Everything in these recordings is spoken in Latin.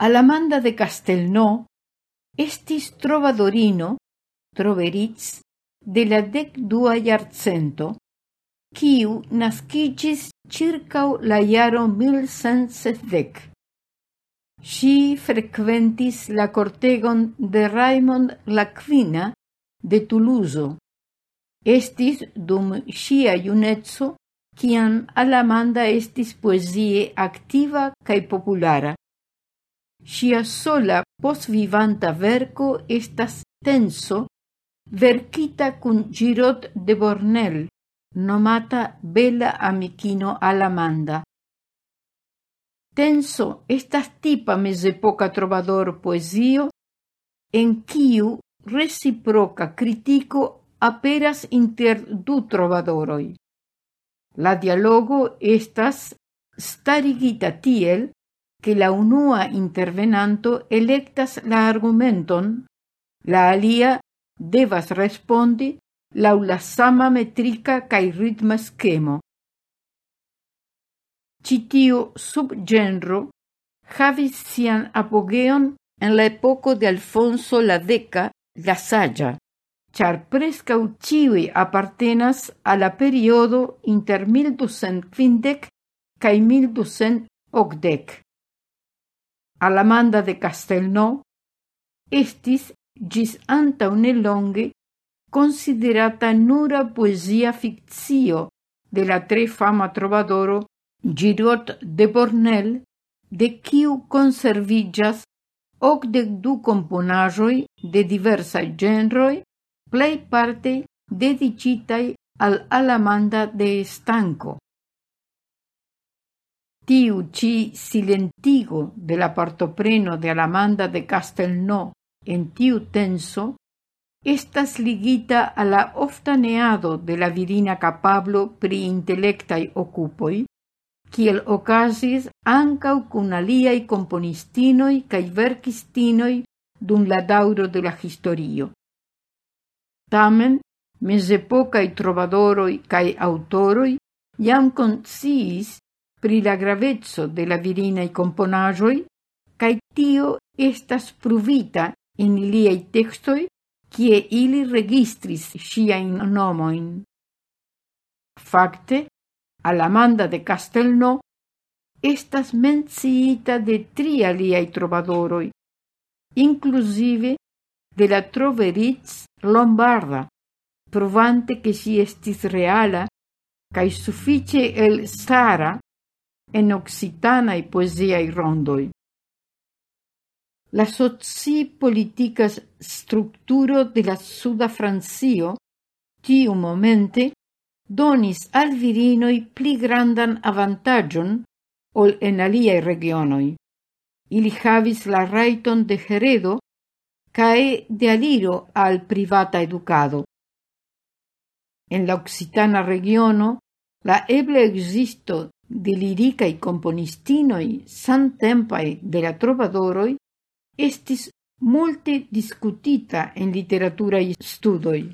Alamanda de Castelnau estis trovadorino, troveritz, de la dec dua iarcento, quiu nascigis circau la iaro 1170. Si frequentis la cortegon de Raymond la de Toulouse. Estis dum sia iunezzo, ciam Alamanda estis poesie activa cae populara. Sia sola posvivanta verco estas tenso verkita cun girot de Bornel, nomata Bela amikino alamanda. Tenso estas tipa mezepoka trovador poesio, en kiu reciproca critico aperas inter du trovadoroi. La dialogo estas starigita tiel che la unua intervenanto electas la argumenton, la alia devas respondi lau la sama metrica cae ritma schemo. Citiu subgenro havis sian apogeon en la epoko de Alfonso la Deca la Salla, char preskaŭ ĉiuj apartenas a la periodo inter 1250 cae 1280. Alamanda de Castelnau estis gis antau nelonge considerata nura poesia fictio de la tre fama trovadoro Girot de Bornel, de quiu conservigas de du componajoi de diversa genroi, plei parte dedicitai al alamanda de estanco tiu ci silentigo de la partopreno de Alamanda de Castelnau en tiu tenso estas ligita a la ofta neado de la virina capablo pri intelectai ocupoi, kiel ocasis ancau cun aliai componistinoi cae verkistinoj dun la dauro de la historio. Tamen, mesepocai trovadoroi cae autoroi jam konsciis pri la gravezzo de la virinaj componajoi, cae tio estas pruvita in iliaj textoi, kie ili registris ŝiajn nomoin. Fakte, Alamanda de Castelno estas menciita de tri aliai trovadoroi, inclusive de la troveritz lombarda, provante che si estis reala cae suffice el Sara en occitanae poesiae rondoi. La soci politica structuro de la suda Francio tiu momente donis al virinoi pli grandan avantagion ol en aliae regionoi. Ili havis la raiton de heredo cae de aliro al privata educado. En la occitana regiono, la eble existo de liricae componistinoi samtempai de la trovadoroi estis multe discutita en literaturae studoi.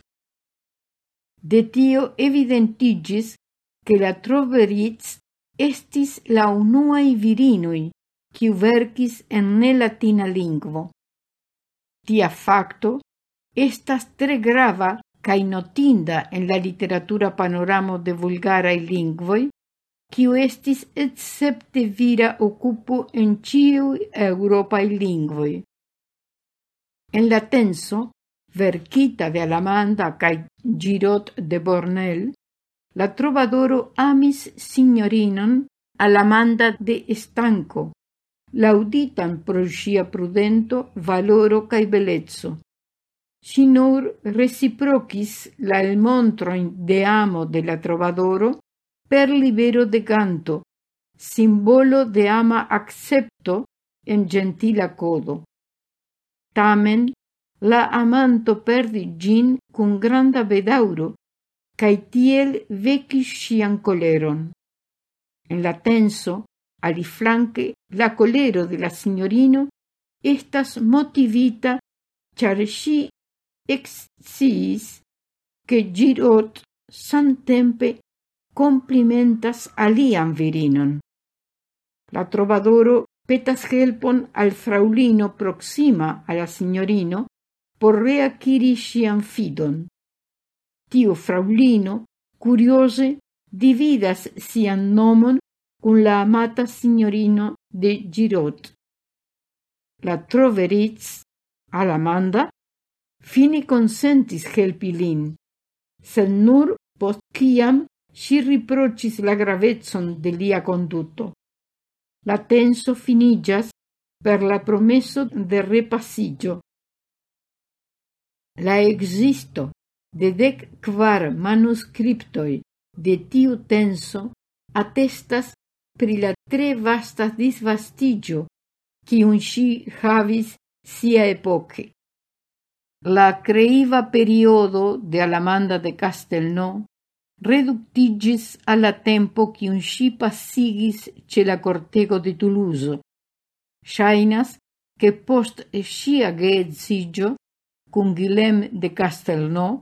De tio evidentigis che la Troveritz estis la unuae virinoi quiu vercis en nelatina lingvo. Tia facto estas tre grava cae notinda en la literatura panoramo de vulgarae lingvoi, quiu estis excepte vira occupo en ciu europae lingvoi. En la tenso, verquita de Alamanda cae Girot de Bornel, la trovadoro amis signorinon Alamanda de Estanco, lauditan pro sia prudento, valoro cae bellezzo. Si nur reciprocis la elmontroin de amo de la trovadoro per libero de canto, simbolo de ama accepto en gentila codo. Tamen, la amanto perdi gin cun granda bedauro, cae coleron. En la tenso, aliflanque, la colero de la signorino estas motivita char si excis che girot santempe complimentas alian virinon. La trovadoro petas helpon al fraulino proxima alla signorino por reacquiri sian fidon. Tiu fraulino, curiose, dividas sian nomon cun la amata signorino de Girot. La troveritz, alamanda, fini consentis helpi lin, sed nur post ciam Si riprocis la gravezzon de lia conduto. La tenso finigas per la promesso de repassigio. La existo de dec quar manuscriptoi de tiu tenso attestas pri la tre vasta disvastigio cium si havis sia epoche. La creiva periodo de Alamanda de Castelnau reductigis alla tempo kiun si passigis ce la cortego de Toulouse. Shainas, che post sia geedzigio, cum Guillem de Castelnau,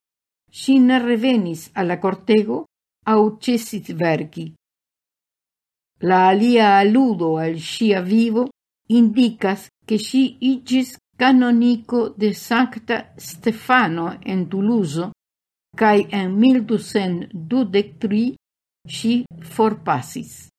si ne revenis alla cortego au cesis verki. La alia aludo al sia vivo indicas che si igis canonico de Sancta Stefano en Tuluso cae en 1223 si forpassis.